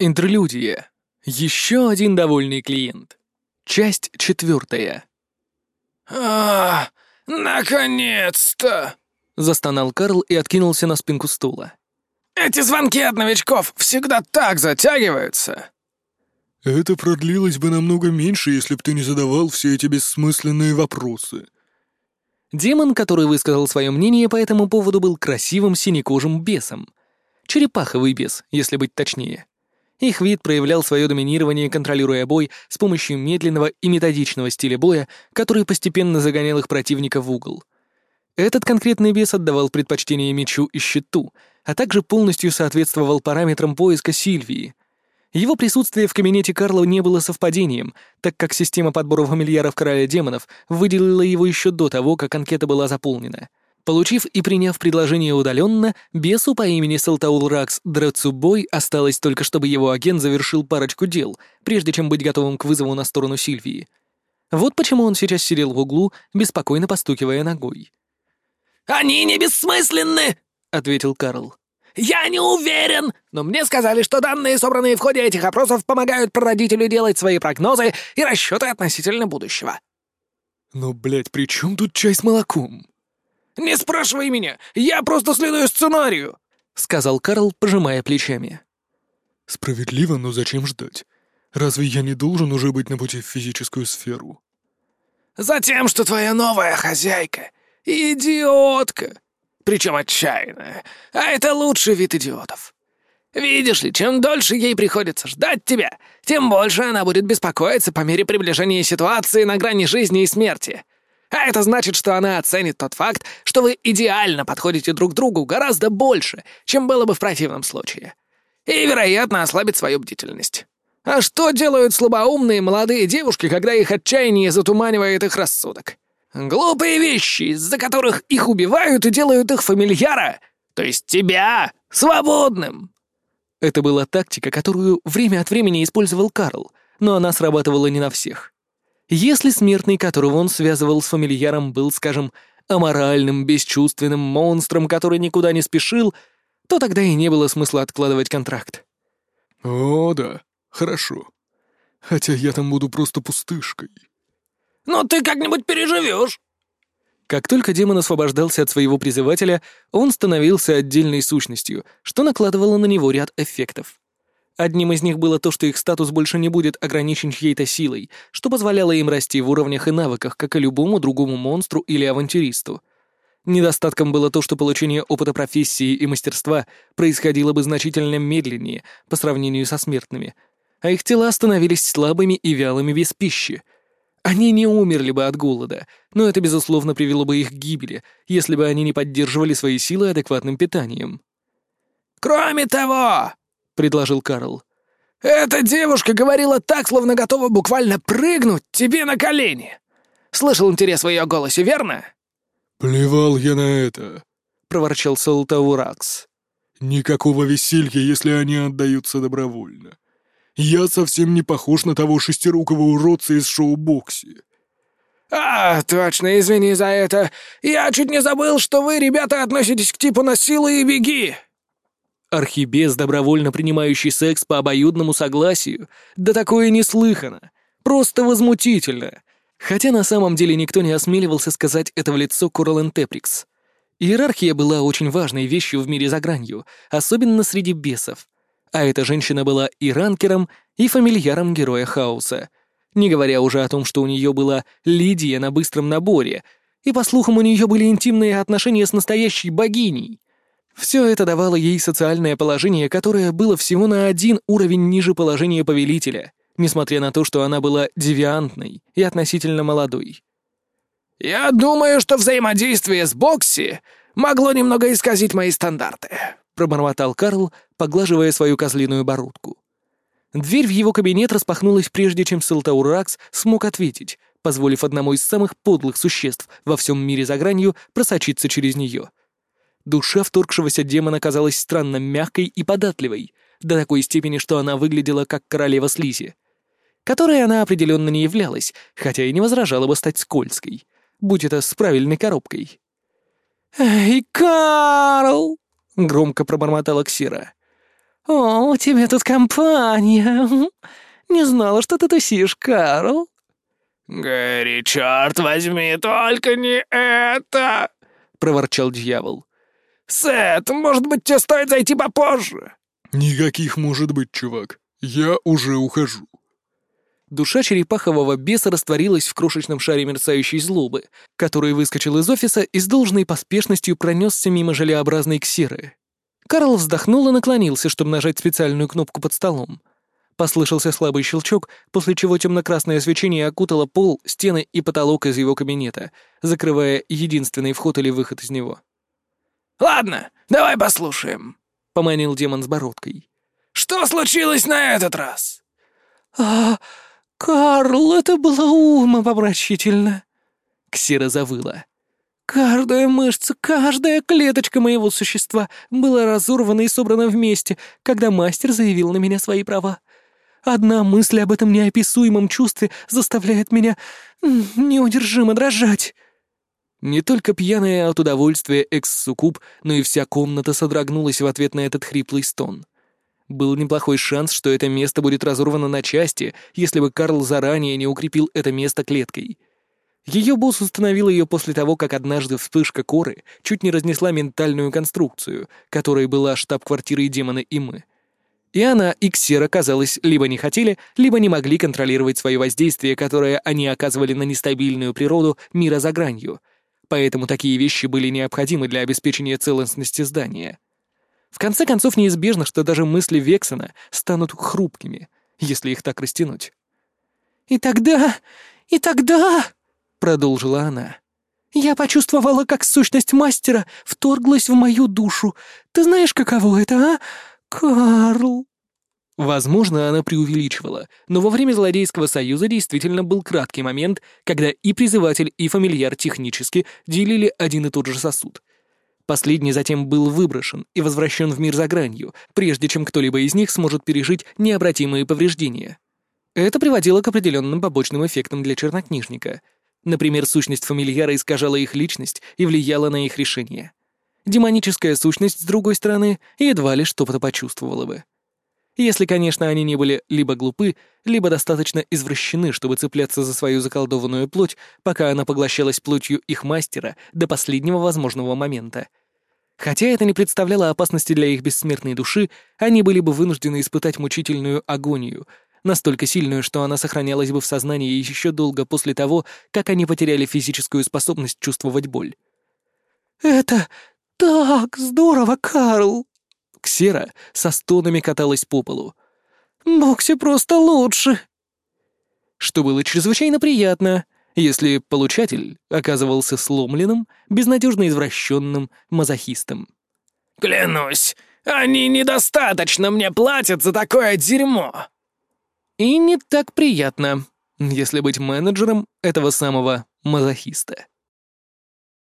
Интерлюдия. Еще один довольный клиент. Часть четвертая. «А, наконец-то!» — Застонал Карл и откинулся на спинку стула. «Эти звонки от новичков всегда так затягиваются!» «Это продлилось бы намного меньше, если бы ты не задавал все эти бессмысленные вопросы». Демон, который высказал свое мнение по этому поводу, был красивым синекожим бесом. Черепаховый бес, если быть точнее. Их вид проявлял свое доминирование, контролируя бой с помощью медленного и методичного стиля боя, который постепенно загонял их противника в угол. Этот конкретный бес отдавал предпочтение мечу и щиту, а также полностью соответствовал параметрам поиска Сильвии. Его присутствие в кабинете Карла не было совпадением, так как система подбора фамильяров короля демонов выделила его еще до того, как анкета была заполнена. Получив и приняв предложение удаленно, бесу по имени Салтаул Ракс Драцубой осталось только, чтобы его агент завершил парочку дел, прежде чем быть готовым к вызову на сторону Сильвии. Вот почему он сейчас сидел в углу, беспокойно постукивая ногой. «Они не бессмысленны!» — ответил Карл. «Я не уверен, но мне сказали, что данные, собранные в ходе этих опросов, помогают прародителю делать свои прогнозы и расчеты относительно будущего». «Но, блядь, при чем тут чай с молоком?» «Не спрашивай меня! Я просто следую сценарию!» — сказал Карл, пожимая плечами. «Справедливо, но зачем ждать? Разве я не должен уже быть на пути в физическую сферу?» «Затем, что твоя новая хозяйка — идиотка, причем отчаянная, а это лучший вид идиотов. Видишь ли, чем дольше ей приходится ждать тебя, тем больше она будет беспокоиться по мере приближения ситуации на грани жизни и смерти. А это значит, что она оценит тот факт, что вы идеально подходите друг другу гораздо больше, чем было бы в противном случае. И, вероятно, ослабит свою бдительность. А что делают слабоумные молодые девушки, когда их отчаяние затуманивает их рассудок? Глупые вещи, из-за которых их убивают и делают их фамильяра, то есть тебя, свободным. Это была тактика, которую время от времени использовал Карл, но она срабатывала не на всех. Если смертный, которого он связывал с фамильяром, был, скажем, аморальным, бесчувственным монстром, который никуда не спешил, то тогда и не было смысла откладывать контракт. «О, да, хорошо. Хотя я там буду просто пустышкой». «Но ты как-нибудь переживешь. Как только демон освобождался от своего призывателя, он становился отдельной сущностью, что накладывало на него ряд эффектов. Одним из них было то, что их статус больше не будет ограничен чьей-то силой, что позволяло им расти в уровнях и навыках, как и любому другому монстру или авантюристу. Недостатком было то, что получение опыта профессии и мастерства происходило бы значительно медленнее по сравнению со смертными, а их тела становились слабыми и вялыми без пищи. Они не умерли бы от голода, но это, безусловно, привело бы их к гибели, если бы они не поддерживали свои силы адекватным питанием. «Кроме того», предложил Карл. «Эта девушка говорила так, словно готова буквально прыгнуть тебе на колени. Слышал интерес в ее голосе, верно?» «Плевал я на это», — проворчал Салтауракс. «Никакого веселья, если они отдаются добровольно. Я совсем не похож на того шестирукого уродца из шоу-бокси». «А, точно, извини за это. Я чуть не забыл, что вы, ребята, относитесь к типу насилуй и беги». Архибес, добровольно принимающий секс по обоюдному согласию, да такое неслыхано. Просто возмутительно. Хотя на самом деле никто не осмеливался сказать это в лицо Корален Теприкс. Иерархия была очень важной вещью в мире за гранью, особенно среди бесов. А эта женщина была и ранкером, и фамильяром героя хаоса. Не говоря уже о том, что у нее была Лидия на быстром наборе, и, по слухам, у нее были интимные отношения с настоящей богиней. Все это давало ей социальное положение, которое было всего на один уровень ниже положения повелителя, несмотря на то, что она была девиантной и относительно молодой. «Я думаю, что взаимодействие с Бокси могло немного исказить мои стандарты», — пробормотал Карл, поглаживая свою козлиную бородку. Дверь в его кабинет распахнулась прежде, чем Салтауракс смог ответить, позволив одному из самых подлых существ во всем мире за гранью просочиться через нее. Душа вторгшегося демона казалась странно мягкой и податливой, до такой степени, что она выглядела как королева слизи. Которой она определенно не являлась, хотя и не возражала бы стать скользкой, будь это с правильной коробкой. «Эй, Карл!» — громко пробормотала Ксира. «О, у тебя тут компания. Не знала, что ты тусишь, Карл». «Гэри, черт возьми, только не это!» — проворчал дьявол. «Сет, может быть, тебе стоит зайти попозже?» «Никаких может быть, чувак. Я уже ухожу». Душа черепахового беса растворилась в крошечном шаре мерцающей злобы, который выскочил из офиса и с должной поспешностью пронесся мимо желеобразной ксеры. Карл вздохнул и наклонился, чтобы нажать специальную кнопку под столом. Послышался слабый щелчок, после чего темно-красное свечение окутало пол, стены и потолок из его кабинета, закрывая единственный вход или выход из него. «Ладно, давай послушаем», — поманил демон с бородкой. «Что случилось на этот раз?» «А, Карл, это было умопомрачительно!» Ксера завыла. «Каждая мышца, каждая клеточка моего существа была разорвана и собрана вместе, когда мастер заявил на меня свои права. Одна мысль об этом неописуемом чувстве заставляет меня неудержимо дрожать». Не только пьяная от удовольствия экс-суккуб, но и вся комната содрогнулась в ответ на этот хриплый стон. Был неплохой шанс, что это место будет разорвано на части, если бы Карл заранее не укрепил это место клеткой. Ее босс установил ее после того, как однажды вспышка коры чуть не разнесла ментальную конструкцию, которой была штаб-квартирой демона и мы. И она, и Ксера, казалось, либо не хотели, либо не могли контролировать свое воздействие, которое они оказывали на нестабильную природу мира за гранью — поэтому такие вещи были необходимы для обеспечения целостности здания. В конце концов, неизбежно, что даже мысли Вексона станут хрупкими, если их так растянуть. «И тогда... и тогда...» — продолжила она. «Я почувствовала, как сущность мастера вторглась в мою душу. Ты знаешь, каково это, а? Карл!» Возможно, она преувеличивала, но во время Злодейского союза действительно был краткий момент, когда и призыватель, и фамильяр технически делили один и тот же сосуд. Последний затем был выброшен и возвращен в мир за гранью, прежде чем кто-либо из них сможет пережить необратимые повреждения. Это приводило к определенным побочным эффектам для чернокнижника. Например, сущность фамильяра искажала их личность и влияла на их решение. Демоническая сущность, с другой стороны, едва ли что-то почувствовала бы. Если, конечно, они не были либо глупы, либо достаточно извращены, чтобы цепляться за свою заколдованную плоть, пока она поглощалась плотью их мастера до последнего возможного момента. Хотя это не представляло опасности для их бессмертной души, они были бы вынуждены испытать мучительную агонию, настолько сильную, что она сохранялась бы в сознании еще долго после того, как они потеряли физическую способность чувствовать боль. «Это так здорово, Карл!» Ксера со стонами каталась по полу. «Бокси просто лучше!» Что было чрезвычайно приятно, если получатель оказывался сломленным, безнадежно извращенным мазохистом. «Клянусь, они недостаточно мне платят за такое дерьмо!» И не так приятно, если быть менеджером этого самого мазохиста.